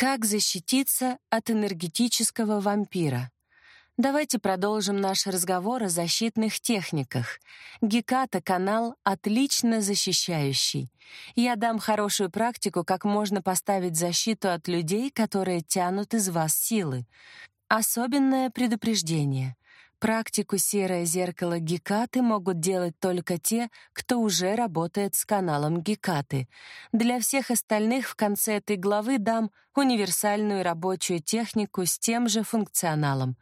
Как защититься от энергетического вампира? Давайте продолжим наш разговор о защитных техниках. Геката — канал, отлично защищающий. Я дам хорошую практику, как можно поставить защиту от людей, которые тянут из вас силы. Особенное предупреждение. Практику «Серое зеркало Гекаты» могут делать только те, кто уже работает с каналом Гекаты. Для всех остальных в конце этой главы дам универсальную рабочую технику с тем же функционалом.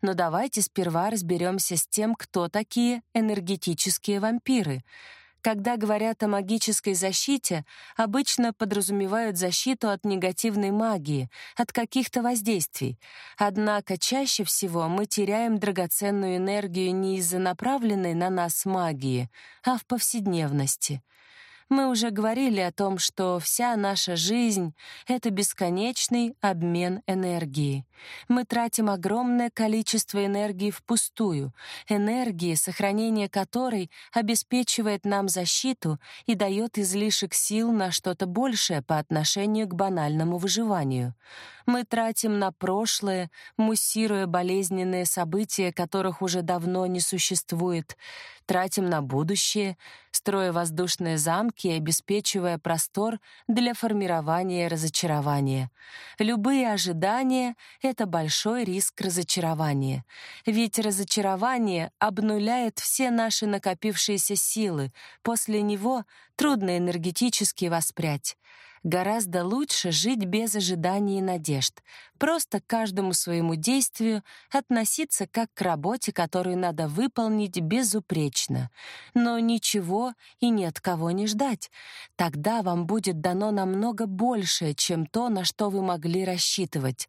Но давайте сперва разберемся с тем, кто такие энергетические вампиры — когда говорят о магической защите, обычно подразумевают защиту от негативной магии, от каких-то воздействий. Однако чаще всего мы теряем драгоценную энергию не из-за направленной на нас магии, а в повседневности — мы уже говорили о том, что вся наша жизнь — это бесконечный обмен энергией. Мы тратим огромное количество энергии впустую, энергии, сохранение которой обеспечивает нам защиту и дает излишек сил на что-то большее по отношению к банальному выживанию. Мы тратим на прошлое, муссируя болезненные события, которых уже давно не существует, тратим на будущее, строя воздушные замки и обеспечивая простор для формирования разочарования. Любые ожидания — это большой риск разочарования. Ведь разочарование обнуляет все наши накопившиеся силы, после него трудно энергетически воспрять. Гораздо лучше жить без ожиданий и надежд, просто к каждому своему действию относиться как к работе, которую надо выполнить безупречно, но ничего и ни от кого не ждать. Тогда вам будет дано намного большее, чем то, на что вы могли рассчитывать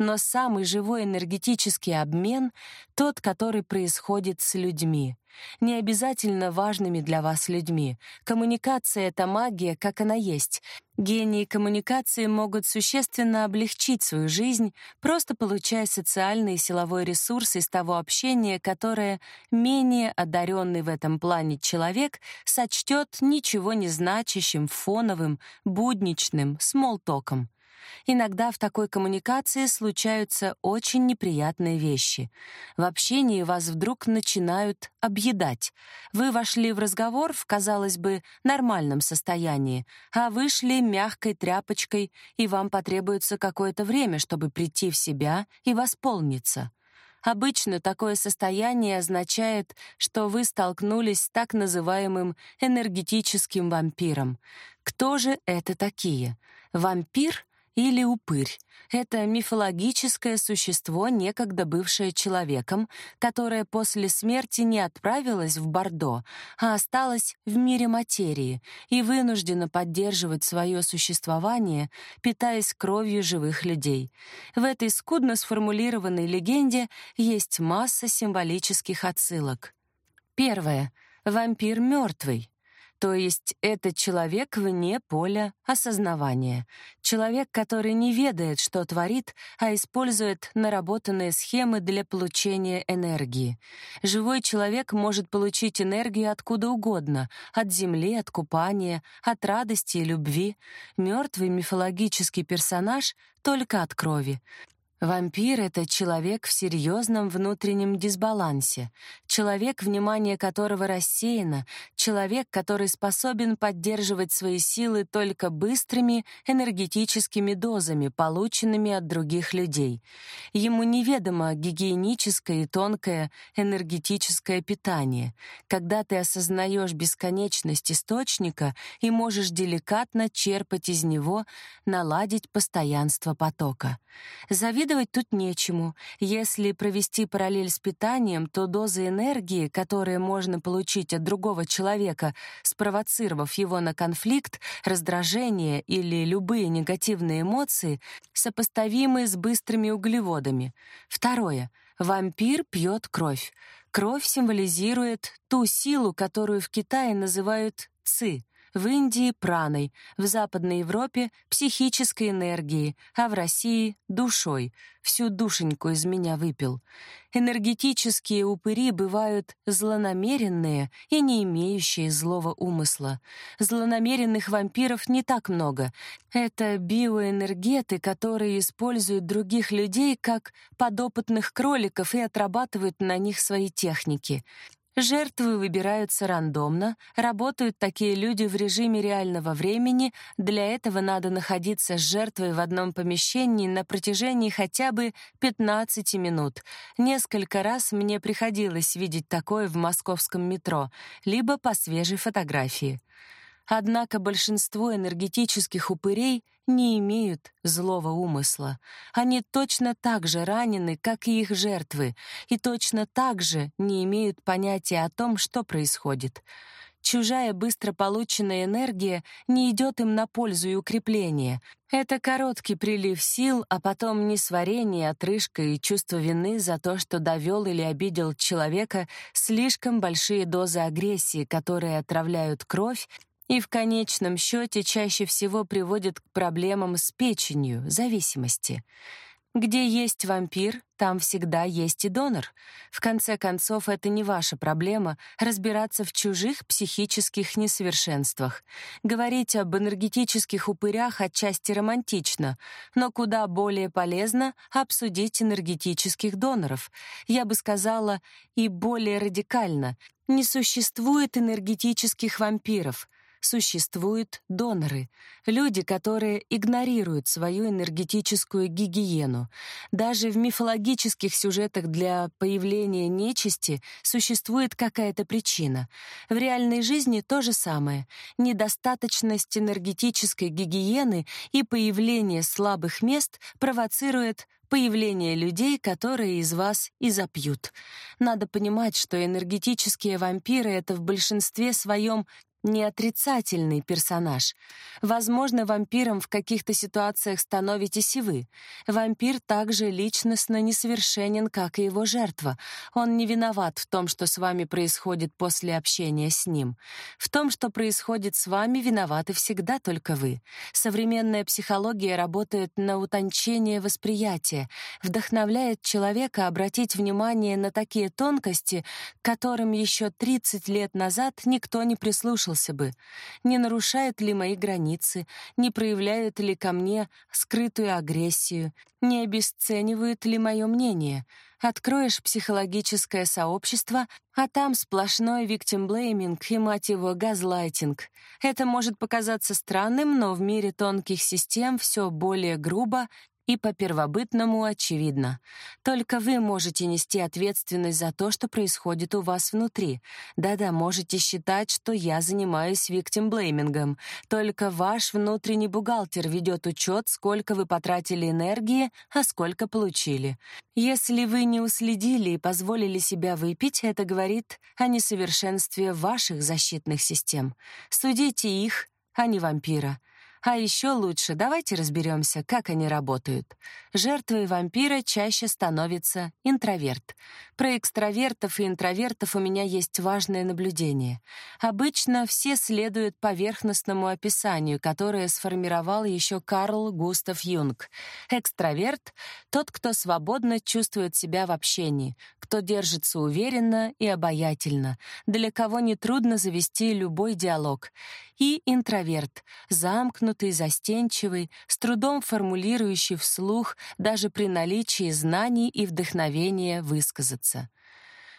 но самый живой энергетический обмен — тот, который происходит с людьми. Не обязательно важными для вас людьми. Коммуникация — это магия, как она есть. Гении коммуникации могут существенно облегчить свою жизнь, просто получая социальный и силовой ресурс из того общения, которое менее одаренный в этом плане человек сочтет ничего не значащим, фоновым, будничным, смолтоком. Иногда в такой коммуникации случаются очень неприятные вещи. В общении вас вдруг начинают объедать. Вы вошли в разговор в, казалось бы, нормальном состоянии, а вышли мягкой тряпочкой, и вам потребуется какое-то время, чтобы прийти в себя и восполниться. Обычно такое состояние означает, что вы столкнулись с так называемым энергетическим вампиром. Кто же это такие? Вампир или упырь — это мифологическое существо, некогда бывшее человеком, которое после смерти не отправилось в Бордо, а осталось в мире материи и вынуждено поддерживать свое существование, питаясь кровью живых людей. В этой скудно сформулированной легенде есть масса символических отсылок. Первое. Вампир мертвый. То есть это человек вне поля осознавания. Человек, который не ведает, что творит, а использует наработанные схемы для получения энергии. Живой человек может получить энергию откуда угодно — от земли, от купания, от радости и любви. Мертвый мифологический персонаж — только от крови. Вампир — это человек в серьезном внутреннем дисбалансе, человек, внимание которого рассеяно, человек, который способен поддерживать свои силы только быстрыми энергетическими дозами, полученными от других людей. Ему неведомо гигиеническое и тонкое энергетическое питание, когда ты осознаешь бесконечность источника и можешь деликатно черпать из него, наладить постоянство потока. Завидуй Завидовать тут нечему. Если провести параллель с питанием, то доза энергии, которую можно получить от другого человека, спровоцировав его на конфликт, раздражение или любые негативные эмоции, сопоставимы с быстрыми углеводами. Второе. Вампир пьет кровь. Кровь символизирует ту силу, которую в Китае называют ци в Индии — праной, в Западной Европе — психической энергией, а в России — душой. Всю душеньку из меня выпил. Энергетические упыри бывают злонамеренные и не имеющие злого умысла. Злонамеренных вампиров не так много. Это биоэнергеты, которые используют других людей как подопытных кроликов и отрабатывают на них свои техники. Жертвы выбираются рандомно, работают такие люди в режиме реального времени, для этого надо находиться с жертвой в одном помещении на протяжении хотя бы 15 минут. Несколько раз мне приходилось видеть такое в московском метро, либо по свежей фотографии. Однако большинство энергетических упырей не имеют злого умысла. Они точно так же ранены, как и их жертвы, и точно так же не имеют понятия о том, что происходит. Чужая быстро полученная энергия не идет им на пользу и укрепление. Это короткий прилив сил, а потом несварение, отрыжка и чувство вины за то, что довел или обидел человека, слишком большие дозы агрессии, которые отравляют кровь и в конечном счете чаще всего приводит к проблемам с печенью, зависимости. Где есть вампир, там всегда есть и донор. В конце концов, это не ваша проблема разбираться в чужих психических несовершенствах. Говорить об энергетических упырях отчасти романтично, но куда более полезно обсудить энергетических доноров. Я бы сказала, и более радикально. Не существует энергетических вампиров — существуют доноры, люди, которые игнорируют свою энергетическую гигиену. Даже в мифологических сюжетах для появления нечисти существует какая-то причина. В реальной жизни то же самое. Недостаточность энергетической гигиены и появление слабых мест провоцирует появление людей, которые из вас и запьют. Надо понимать, что энергетические вампиры — это в большинстве своем не отрицательный персонаж. Возможно, вампиром в каких-то ситуациях становитесь и вы. Вампир также личностно несовершенен, как и его жертва. Он не виноват в том, что с вами происходит после общения с ним. В том, что происходит с вами, виноваты всегда только вы. Современная психология работает на утончение восприятия, вдохновляет человека обратить внимание на такие тонкости, которым еще 30 лет назад никто не прислушался прислушался бы, не нарушают ли мои границы, не проявляют ли ко мне скрытую агрессию, не обесценивают ли мое мнение. Откроешь психологическое сообщество, а там сплошной виктимблейминг и, мать его, газлайтинг. Это может показаться странным, но в мире тонких систем все более грубо и по первобытному очевидно. Только вы можете нести ответственность за то, что происходит у вас внутри. Да-да, можете считать, что я занимаюсь виктимблеймингом. Только ваш внутренний бухгалтер ведет учет, сколько вы потратили энергии, а сколько получили. Если вы не уследили и позволили себя выпить, это говорит о несовершенстве ваших защитных систем. Судите их, а не вампира. А еще лучше давайте разберемся, как они работают. Жертвой вампира чаще становится интроверт. Про экстравертов и интровертов у меня есть важное наблюдение. Обычно все следуют поверхностному описанию, которое сформировал еще Карл Густав Юнг. Экстраверт — тот, кто свободно чувствует себя в общении, кто держится уверенно и обаятельно, для кого нетрудно завести любой диалог. И интроверт — замкнутый, застенчивый, с трудом формулирующий вслух даже при наличии знаний и вдохновения высказаться.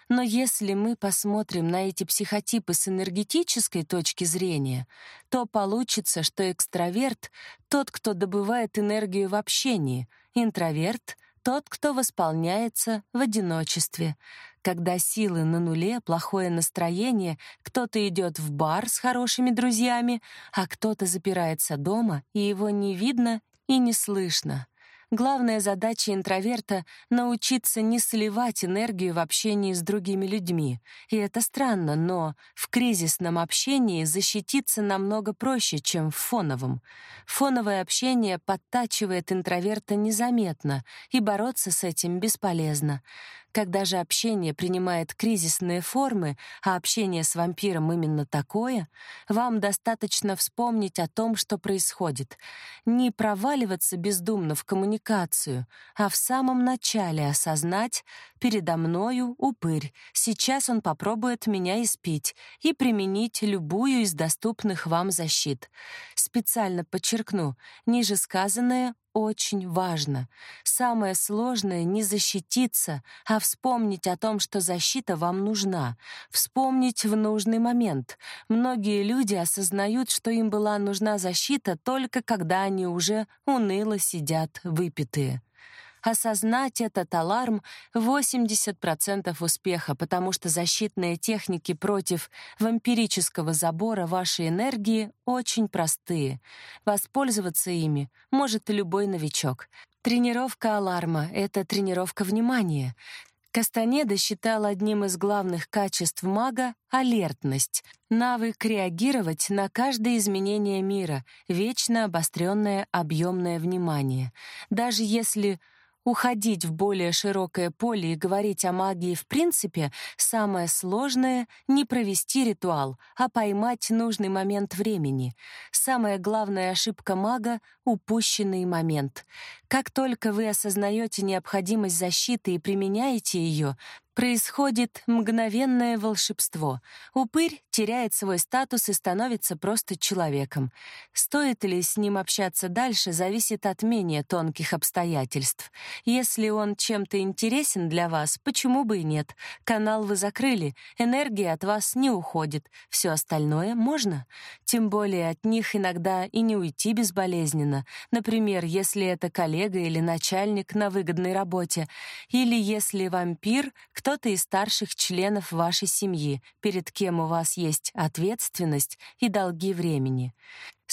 Но если мы посмотрим на эти психотипы с энергетической точки зрения, то получится, что экстраверт — тот, кто добывает энергию в общении, интроверт — тот, кто восполняется в одиночестве. Когда силы на нуле, плохое настроение, кто-то идет в бар с хорошими друзьями, а кто-то запирается дома, и его не видно и не слышно. Главная задача интроверта — научиться не сливать энергию в общении с другими людьми. И это странно, но в кризисном общении защититься намного проще, чем в фоновом. Фоновое общение подтачивает интроверта незаметно, и бороться с этим бесполезно. Когда же общение принимает кризисные формы, а общение с вампиром именно такое, вам достаточно вспомнить о том, что происходит. Не проваливаться бездумно в коммуникацию, а в самом начале осознать «передо мною упырь, сейчас он попробует меня испить» и применить любую из доступных вам защит. Специально подчеркну, ниже сказанное очень важно. Самое сложное — не защититься, а вспомнить о том, что защита вам нужна. Вспомнить в нужный момент. Многие люди осознают, что им была нужна защита только когда они уже уныло сидят выпитые. Осознать этот аларм — 80% успеха, потому что защитные техники против вампирического забора вашей энергии очень простые. Воспользоваться ими может любой новичок. Тренировка аларма — это тренировка внимания. Кастанеда считал одним из главных качеств мага — алертность, навык реагировать на каждое изменение мира, вечно обостренное объемное внимание. Даже если Уходить в более широкое поле и говорить о магии в принципе самое сложное — не провести ритуал, а поймать нужный момент времени. Самая главная ошибка мага — упущенный момент. Как только вы осознаете необходимость защиты и применяете ее, Происходит мгновенное волшебство. Упырь теряет свой статус и становится просто человеком. Стоит ли с ним общаться дальше, зависит от менее тонких обстоятельств. Если он чем-то интересен для вас, почему бы и нет? Канал вы закрыли, энергия от вас не уходит. Все остальное можно. Тем более от них иногда и не уйти безболезненно. Например, если это коллега или начальник на выгодной работе. Или если вампир — кто-то из старших членов вашей семьи, перед кем у вас есть ответственность и долги времени.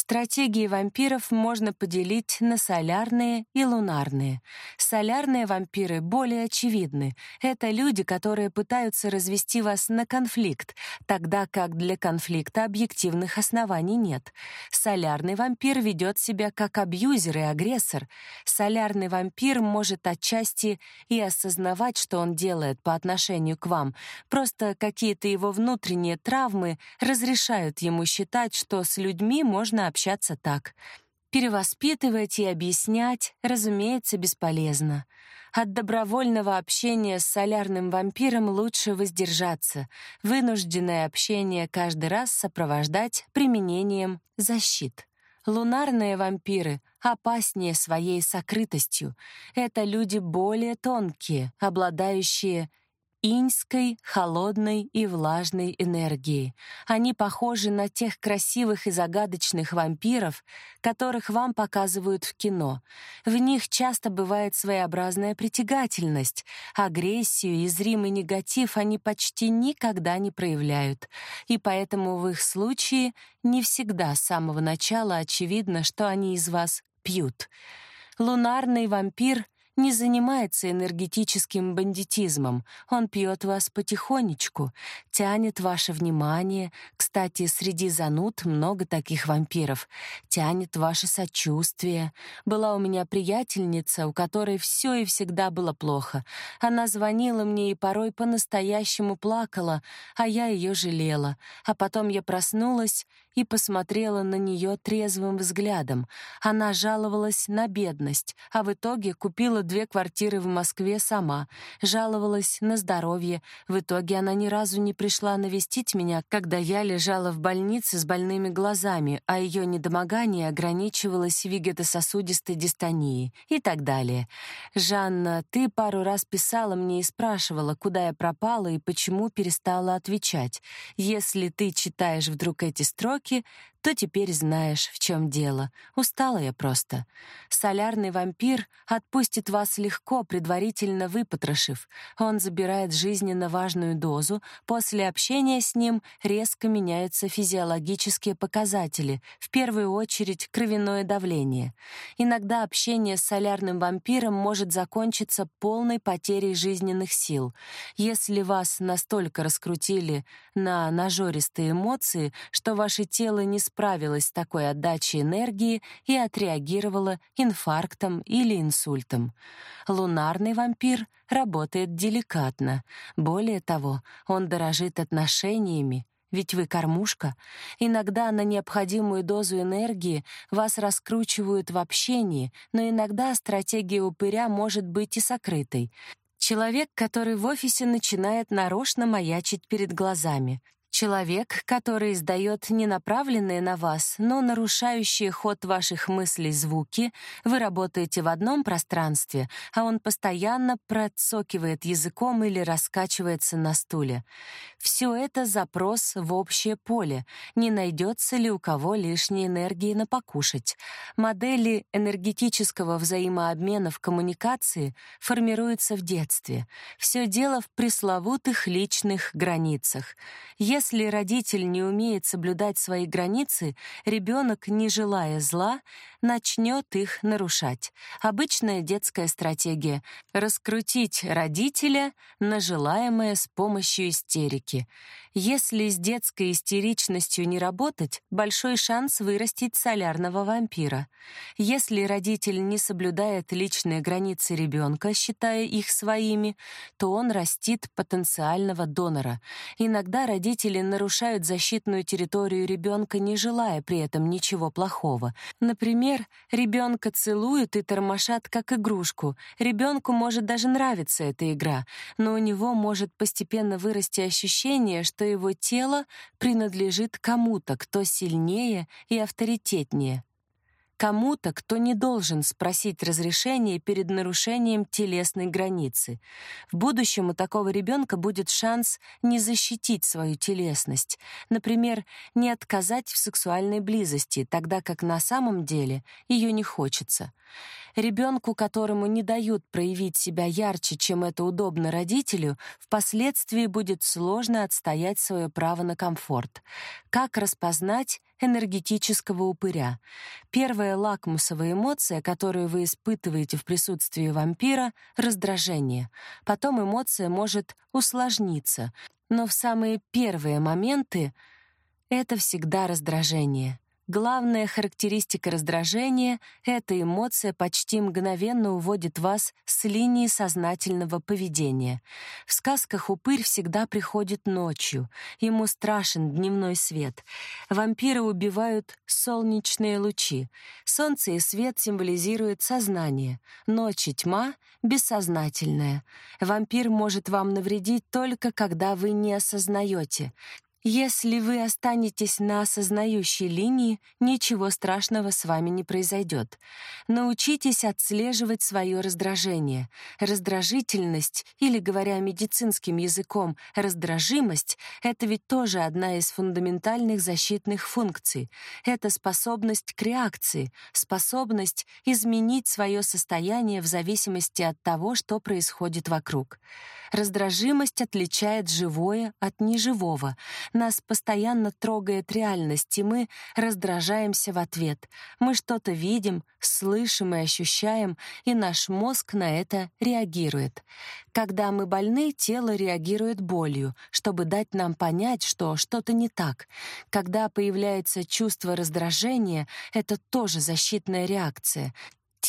Стратегии вампиров можно поделить на солярные и лунарные. Солярные вампиры более очевидны. Это люди, которые пытаются развести вас на конфликт, тогда как для конфликта объективных оснований нет. Солярный вампир ведет себя как абьюзер и агрессор. Солярный вампир может отчасти и осознавать, что он делает по отношению к вам, просто какие-то его внутренние травмы разрешают ему считать, что с людьми можно общаться так. Перевоспитывать и объяснять, разумеется, бесполезно. От добровольного общения с солярным вампиром лучше воздержаться. Вынужденное общение каждый раз сопровождать применением защит. Лунарные вампиры опаснее своей сокрытостью. Это люди более тонкие, обладающие иньской, холодной и влажной энергии. Они похожи на тех красивых и загадочных вампиров, которых вам показывают в кино. В них часто бывает своеобразная притягательность. Агрессию и зримый негатив они почти никогда не проявляют. И поэтому в их случае не всегда с самого начала очевидно, что они из вас пьют. Лунарный вампир — не занимается энергетическим бандитизмом. Он пьет вас потихонечку, тянет ваше внимание. Кстати, среди зануд много таких вампиров. Тянет ваше сочувствие. Была у меня приятельница, у которой все и всегда было плохо. Она звонила мне и порой по-настоящему плакала, а я ее жалела. А потом я проснулась и посмотрела на нее трезвым взглядом. Она жаловалась на бедность, а в итоге купила две квартиры в Москве сама, жаловалась на здоровье. В итоге она ни разу не пришла навестить меня, когда я лежала в больнице с больными глазами, а ее недомогание ограничивалось вегетососудистой дистонией и так далее. «Жанна, ты пару раз писала мне и спрашивала, куда я пропала и почему перестала отвечать. Если ты читаешь вдруг эти строки, то теперь знаешь, в чем дело. Устала я просто. Солярный вампир отпустит вас легко, предварительно выпотрошив. Он забирает жизненно важную дозу. После общения с ним резко меняются физиологические показатели, в первую очередь кровяное давление. Иногда общение с солярным вампиром может закончиться полной потерей жизненных сил. Если вас настолько раскрутили на нажористые эмоции, что ваше тело не справилось с такой отдачей энергии и отреагировало инфарктом или инсультом. Лунарный вампир работает деликатно. Более того, он дорожит отношениями, ведь вы кормушка. Иногда на необходимую дозу энергии вас раскручивают в общении, но иногда стратегия упыря может быть и сокрытой. Человек, который в офисе начинает нарочно маячить перед глазами. Человек, который издает не направленные на вас, но нарушающие ход ваших мыслей звуки, вы работаете в одном пространстве, а он постоянно процокивает языком или раскачивается на стуле. Все это запрос в общее поле. Не найдется ли у кого лишней энергии на покушать? Модели энергетического взаимообмена в коммуникации формируются в детстве. Все дело в пресловутых личных границах. Если если родитель не умеет соблюдать свои границы, ребенок, не желая зла, начнет их нарушать. Обычная детская стратегия — раскрутить родителя на желаемое с помощью истерики. Если с детской истеричностью не работать, большой шанс вырастить солярного вампира. Если родитель не соблюдает личные границы ребенка, считая их своими, то он растит потенциального донора. Иногда родители нарушают защитную территорию ребенка, не желая при этом ничего плохого. Например, ребенка целуют и тормошат как игрушку. Ребенку может даже нравиться эта игра, но у него может постепенно вырасти ощущение, что его тело принадлежит кому-то, кто сильнее и авторитетнее кому-то, кто не должен спросить разрешения перед нарушением телесной границы. В будущем у такого ребенка будет шанс не защитить свою телесность, например, не отказать в сексуальной близости, тогда как на самом деле ее не хочется. Ребенку, которому не дают проявить себя ярче, чем это удобно родителю, впоследствии будет сложно отстоять свое право на комфорт. Как распознать энергетического упыря? Первая лакмусовая эмоция, которую вы испытываете в присутствии вампира — раздражение. Потом эмоция может усложниться, но в самые первые моменты это всегда раздражение — Главная характеристика раздражения — эта эмоция почти мгновенно уводит вас с линии сознательного поведения. В сказках упырь всегда приходит ночью. Ему страшен дневной свет. Вампиры убивают солнечные лучи. Солнце и свет символизируют сознание. Ночь и тьма — бессознательное. Вампир может вам навредить только когда вы не осознаете. Если вы останетесь на осознающей линии, ничего страшного с вами не произойдет. Научитесь отслеживать свое раздражение. Раздражительность, или, говоря медицинским языком, раздражимость — это ведь тоже одна из фундаментальных защитных функций. Это способность к реакции, способность изменить свое состояние в зависимости от того, что происходит вокруг. Раздражимость отличает живое от неживого — нас постоянно трогает реальность, и мы раздражаемся в ответ. Мы что-то видим, слышим и ощущаем, и наш мозг на это реагирует. Когда мы больны, тело реагирует болью, чтобы дать нам понять, что что-то не так. Когда появляется чувство раздражения, это тоже защитная реакция.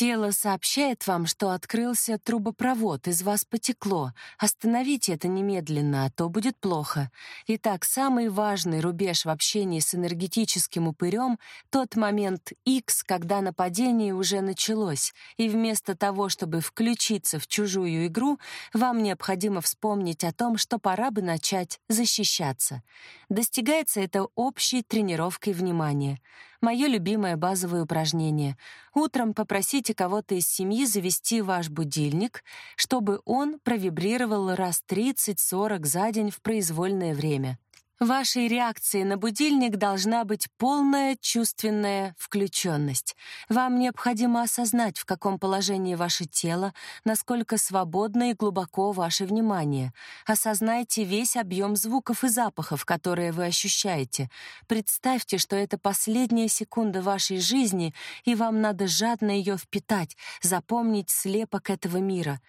Тело сообщает вам, что открылся трубопровод, из вас потекло. Остановите это немедленно, а то будет плохо. Итак, самый важный рубеж в общении с энергетическим упырем — тот момент X, когда нападение уже началось, и вместо того, чтобы включиться в чужую игру, вам необходимо вспомнить о том, что пора бы начать защищаться. Достигается это общей тренировкой внимания — Мое любимое базовое упражнение. Утром попросите кого-то из семьи завести ваш будильник, чтобы он провибрировал раз 30-40 за день в произвольное время. Вашей реакцией на будильник должна быть полная чувственная включенность. Вам необходимо осознать, в каком положении ваше тело, насколько свободно и глубоко ваше внимание. Осознайте весь объем звуков и запахов, которые вы ощущаете. Представьте, что это последняя секунда вашей жизни, и вам надо жадно ее впитать, запомнить слепок этого мира.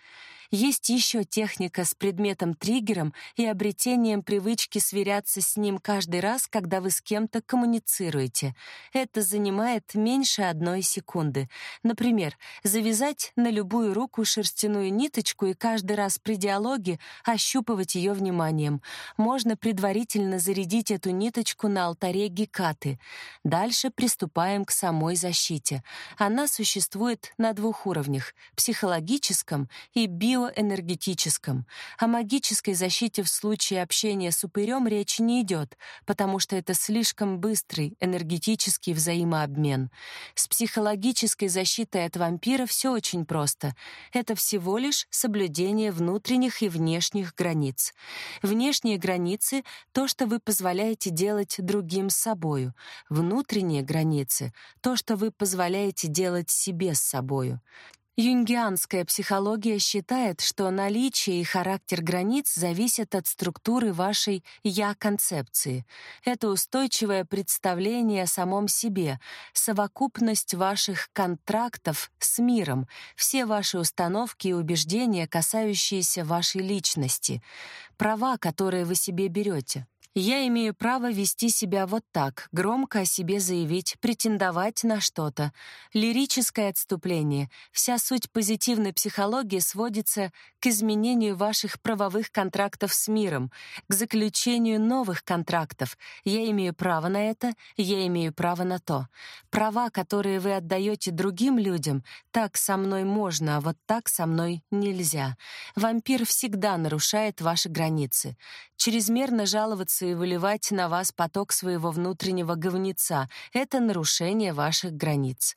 Есть еще техника с предметом-триггером и обретением привычки сверяться с ним каждый раз, когда вы с кем-то коммуницируете. Это занимает меньше одной секунды. Например, завязать на любую руку шерстяную ниточку и каждый раз при диалоге ощупывать ее вниманием. Можно предварительно зарядить эту ниточку на алтаре Гекаты. Дальше приступаем к самой защите. Она существует на двух уровнях — психологическом и био биоэнергетическом. О магической защите в случае общения с упырем речи не идет, потому что это слишком быстрый энергетический взаимообмен. С психологической защитой от вампира все очень просто. Это всего лишь соблюдение внутренних и внешних границ. Внешние границы — то, что вы позволяете делать другим с собою. Внутренние границы — то, что вы позволяете делать себе с собою. Юнгианская психология считает, что наличие и характер границ зависят от структуры вашей «я-концепции». Это устойчивое представление о самом себе, совокупность ваших контрактов с миром, все ваши установки и убеждения, касающиеся вашей личности, права, которые вы себе берете. Я имею право вести себя вот так, громко о себе заявить, претендовать на что-то. Лирическое отступление. Вся суть позитивной психологии сводится к изменению ваших правовых контрактов с миром, к заключению новых контрактов. Я имею право на это, я имею право на то. Права, которые вы отдаете другим людям, так со мной можно, а вот так со мной нельзя. Вампир всегда нарушает ваши границы. Чрезмерно жаловаться и выливать на вас поток своего внутреннего говнеца — это нарушение ваших границ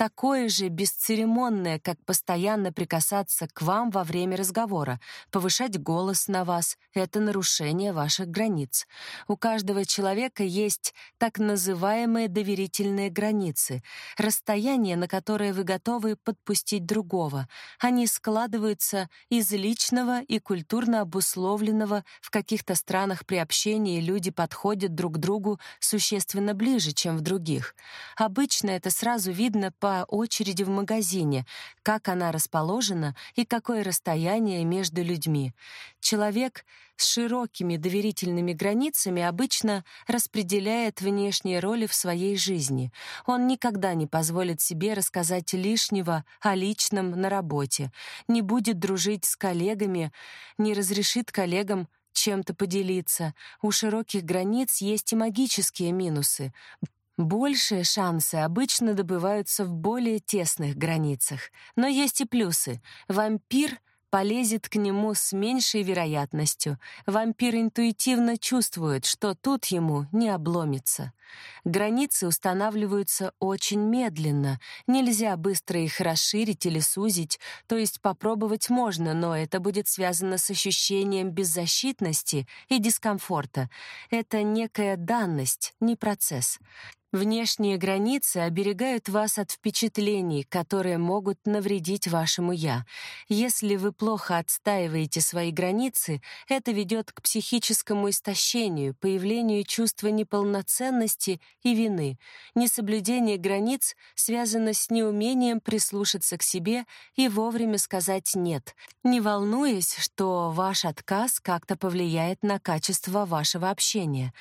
такое же бесцеремонное, как постоянно прикасаться к вам во время разговора, повышать голос на вас — это нарушение ваших границ. У каждого человека есть так называемые доверительные границы, расстояние, на которое вы готовы подпустить другого. Они складываются из личного и культурно обусловленного в каких-то странах при общении люди подходят друг к другу существенно ближе, чем в других. Обычно это сразу видно по по очереди в магазине, как она расположена и какое расстояние между людьми. Человек с широкими доверительными границами обычно распределяет внешние роли в своей жизни. Он никогда не позволит себе рассказать лишнего о личном на работе, не будет дружить с коллегами, не разрешит коллегам чем-то поделиться. У широких границ есть и магические минусы. Большие шансы обычно добываются в более тесных границах, но есть и плюсы. Вампир полезет к нему с меньшей вероятностью. Вампир интуитивно чувствует, что тут ему не обломится. Границы устанавливаются очень медленно. Нельзя быстро их расширить или сузить, то есть попробовать можно, но это будет связано с ощущением беззащитности и дискомфорта. Это некая данность, не процесс. Внешние границы оберегают вас от впечатлений, которые могут навредить вашему «я». Если вы плохо отстаиваете свои границы, это ведет к психическому истощению, появлению чувства неполноценности и вины. Несоблюдение границ связано с неумением прислушаться к себе и вовремя сказать «нет», не волнуясь, что ваш отказ как-то повлияет на качество вашего общения.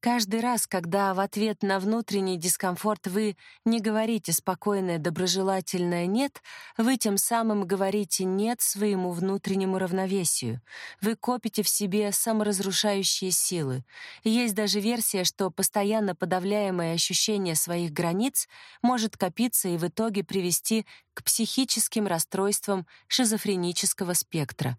Каждый раз, когда в ответ на внутренний дискомфорт вы не говорите спокойное, доброжелательное «нет», вы тем самым говорите «нет» своему внутреннему равновесию. Вы копите в себе саморазрушающие силы. Есть даже версия, что постоянно подавляемое ощущение своих границ может копиться и в итоге привести к психическим расстройствам шизофренического спектра.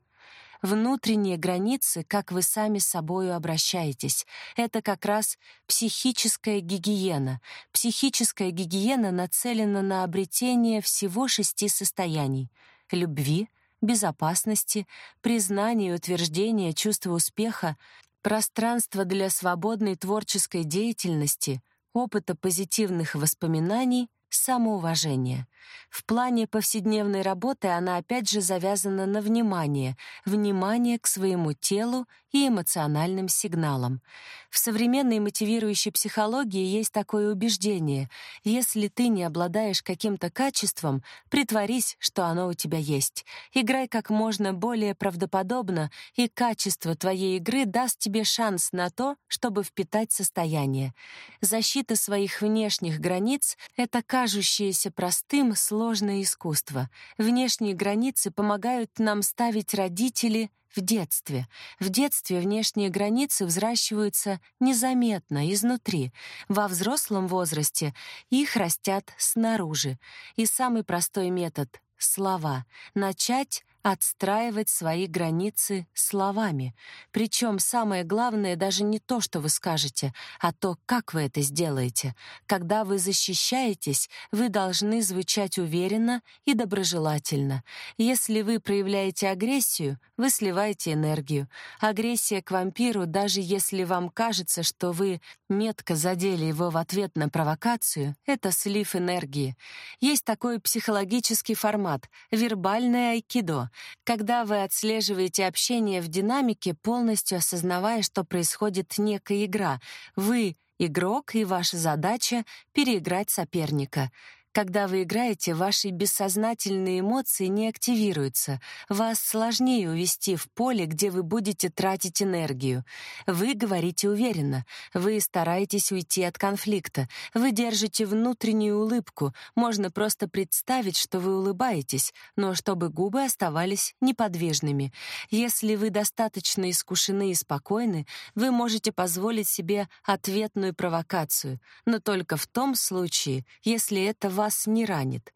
Внутренние границы, как вы сами с собою обращаетесь, это как раз психическая гигиена. Психическая гигиена нацелена на обретение всего шести состояний — любви, безопасности, признания и утверждения чувства успеха, пространство для свободной творческой деятельности, опыта позитивных воспоминаний, самоуважения. В плане повседневной работы она опять же завязана на внимание, внимание к своему телу и эмоциональным сигналам. В современной мотивирующей психологии есть такое убеждение: если ты не обладаешь каким-то качеством, притворись, что оно у тебя есть. Играй как можно более правдоподобно, и качество твоей игры даст тебе шанс на то, чтобы впитать состояние. Защита своих внешних границ это кажущееся простым сложное искусство. Внешние границы помогают нам ставить родители в детстве. В детстве внешние границы взращиваются незаметно, изнутри. Во взрослом возрасте их растят снаружи. И самый простой метод — слова. Начать отстраивать свои границы словами. Причем самое главное даже не то, что вы скажете, а то, как вы это сделаете. Когда вы защищаетесь, вы должны звучать уверенно и доброжелательно. Если вы проявляете агрессию, вы сливаете энергию. Агрессия к вампиру, даже если вам кажется, что вы метко задели его в ответ на провокацию, это слив энергии. Есть такой психологический формат — вербальное айкидо когда вы отслеживаете общение в динамике, полностью осознавая, что происходит некая игра. Вы — игрок, и ваша задача — переиграть соперника — когда вы играете, ваши бессознательные эмоции не активируются. Вас сложнее увести в поле, где вы будете тратить энергию. Вы говорите уверенно. Вы стараетесь уйти от конфликта. Вы держите внутреннюю улыбку. Можно просто представить, что вы улыбаетесь, но чтобы губы оставались неподвижными. Если вы достаточно искушены и спокойны, вы можете позволить себе ответную провокацию, но только в том случае, если это вас не ранит.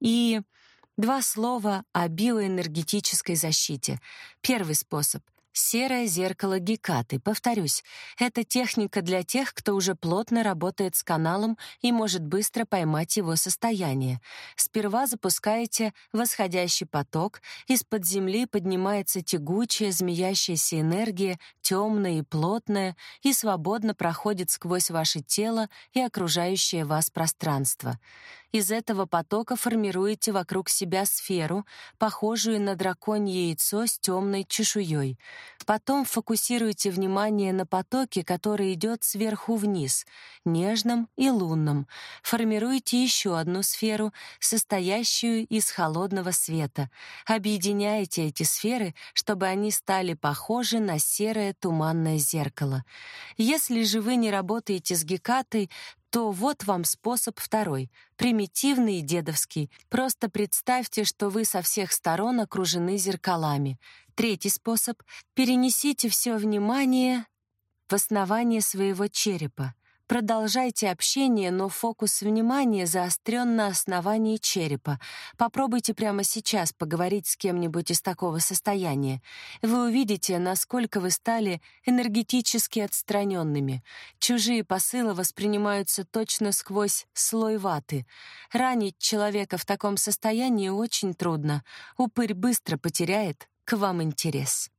И два слова о биоэнергетической защите. Первый способ Серое зеркало Гекаты. Повторюсь, это техника для тех, кто уже плотно работает с каналом и может быстро поймать его состояние. Сперва запускаете восходящий поток, из-под земли поднимается тягучая, змеящаяся энергия, темная и плотная, и свободно проходит сквозь ваше тело и окружающее вас пространство. Из этого потока формируете вокруг себя сферу, похожую на драконье яйцо с темной чешуей. Потом фокусируйте внимание на потоке, который идет сверху вниз, нежном и лунном. Формируйте еще одну сферу, состоящую из холодного света. Объединяйте эти сферы, чтобы они стали похожи на серое туманное зеркало. Если же вы не работаете с гекатой, то вот вам способ второй, примитивный и дедовский. Просто представьте, что вы со всех сторон окружены зеркалами. Третий способ — перенесите все внимание в основание своего черепа. Продолжайте общение, но фокус внимания заострен на основании черепа. Попробуйте прямо сейчас поговорить с кем-нибудь из такого состояния. Вы увидите, насколько вы стали энергетически отстраненными. Чужие посылы воспринимаются точно сквозь слой ваты. Ранить человека в таком состоянии очень трудно. Упырь быстро потеряет к вам интерес.